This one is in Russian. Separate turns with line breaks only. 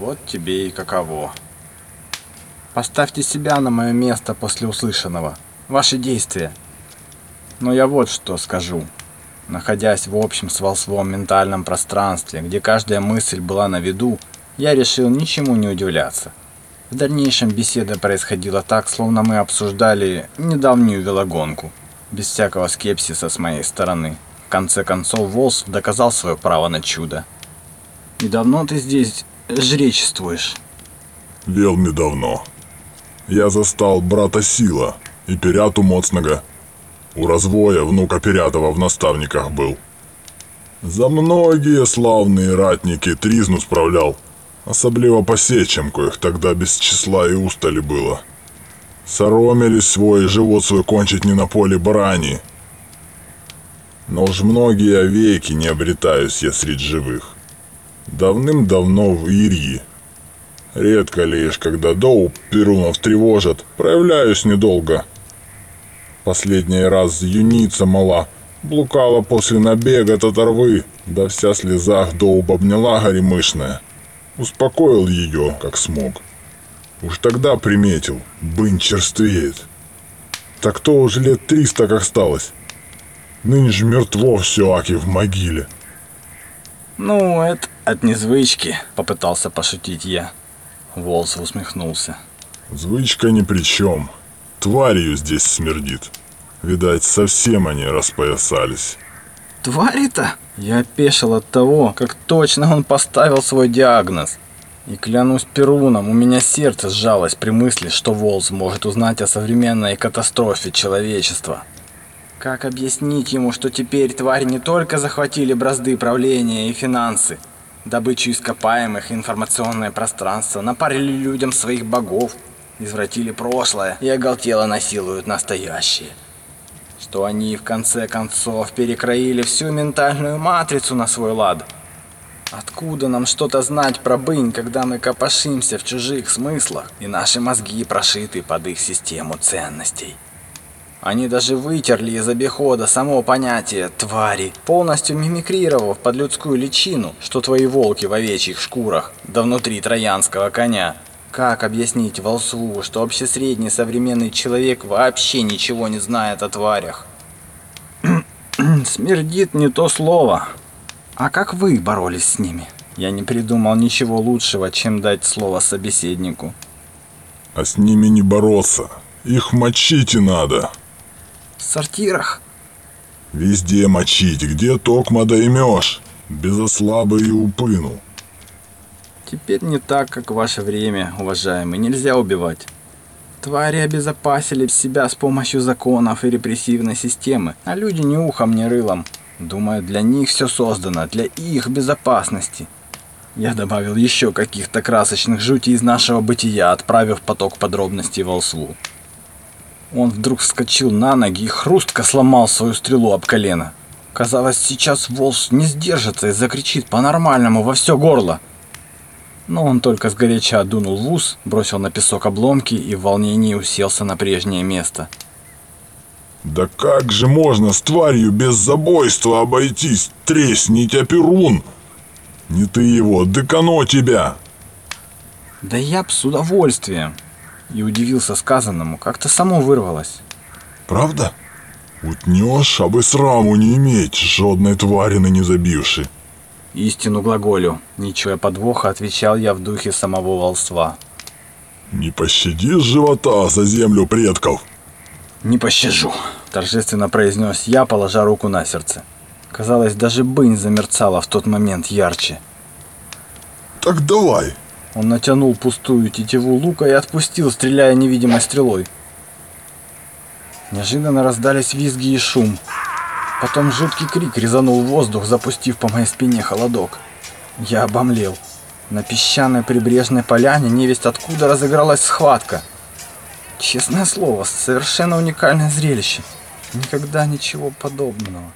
Вот тебе и каково. Поставьте себя на мое место после услышанного. Ваши действия. Но я вот что скажу. Находясь в общем с волсвом ментальном пространстве, где каждая мысль была на виду, я решил ничему не удивляться. В дальнейшем беседа происходила так, словно мы обсуждали недавнюю велогонку, без всякого скепсиса с моей стороны. В конце концов, Волс доказал свое право на чудо. «И давно ты здесь жречествуешь?»
Вельми давно. Я застал брата Сила и Пиряту Моцнага. У развоя внука Пирятова в наставниках был. За многие славные ратники тризну справлял, особливо по сечам, коих тогда без числа и устали было. Соромились свой живот свой кончить не на поле брани. Но уж многие веки не обретаюсь я среди живых. Давным-давно в Ирьи. Редко лишь, когда доуп перунов тревожат, проявляюсь недолго. Последний раз юница мала, блукала после набега татарвы, да вся слезах доуп обняла горемышная. Успокоил ее, как смог. Уж тогда приметил, бынь черствеет. Так то уже лет триста как осталось. Ныне мертво все аки в могиле.
«Ну, это от незвычки», — попытался пошутить я. Волс усмехнулся.
Звычка ни при чем. Тварью здесь смердит. Видать, совсем они распоясались.
«Твари-то?» Я опешил от того, как точно он поставил свой диагноз. И клянусь Перуном, у меня сердце сжалось при мысли, что Волс может узнать о современной катастрофе человечества. Как объяснить ему, что теперь твари не только захватили бразды правления и финансы, добычу ископаемых и информационное пространство, напарили людям своих богов, извратили прошлое и оголтело насилуют настоящее? Что они в конце концов перекроили всю ментальную матрицу на свой лад? Откуда нам что-то знать про бынь, когда мы копошимся в чужих смыслах, и наши мозги прошиты под их систему ценностей? Они даже вытерли из обихода само понятие «твари», полностью мимикрировав под людскую личину, что твои волки в овечьих шкурах, да внутри троянского коня. Как объяснить волсву, что общесредний современный человек вообще ничего не знает о тварях? Смердит не то слово. А как вы боролись с ними? Я не придумал ничего лучшего, чем дать слово собеседнику.
А с ними не бороться. Их мочить и надо.
В сортирах?
Везде мочить, где токма доймешь. Без ослабы и упыну.
Теперь не так, как в ваше время, уважаемый. Нельзя убивать. Твари обезопасили себя с помощью законов и репрессивной системы, а люди ни ухом, ни рылом. Думаю, для них все создано, для их безопасности. Я добавил еще каких-то красочных жутей из нашего бытия, отправив поток подробностей волсву. Он вдруг вскочил на ноги и хрустко сломал свою стрелу об колено. Казалось, сейчас Волс не сдержится и закричит по-нормальному во все горло. Но он только сгоряча дунул в ус, бросил на песок обломки и в волнении уселся на прежнее место.
Да как же можно с тварью без забойства обойтись? Тресни тебя, Перун! Не ты его, дыкано тебя!
Да я б с удовольствием. И удивился сказанному, как-то само вырвалось.
Правда? Утнешь, абы сраму не иметь, жодной тварины не забивши.
Истину глаголю. Не чуя подвоха, отвечал я в духе самого волства.
Не пощадишь живота за землю предков?
«Не пощажу», – торжественно произнес я, положа руку на сердце. Казалось, даже бынь замерцала в тот момент ярче.
Так давай.
Он натянул пустую тетиву лука и отпустил, стреляя невидимой стрелой. Неожиданно раздались визги и шум. Потом жуткий крик резанул воздух, запустив по моей спине холодок. Я обомлел. На песчаной прибрежной поляне невесть откуда разыгралась схватка. Честное слово, совершенно уникальное зрелище. Никогда ничего подобного.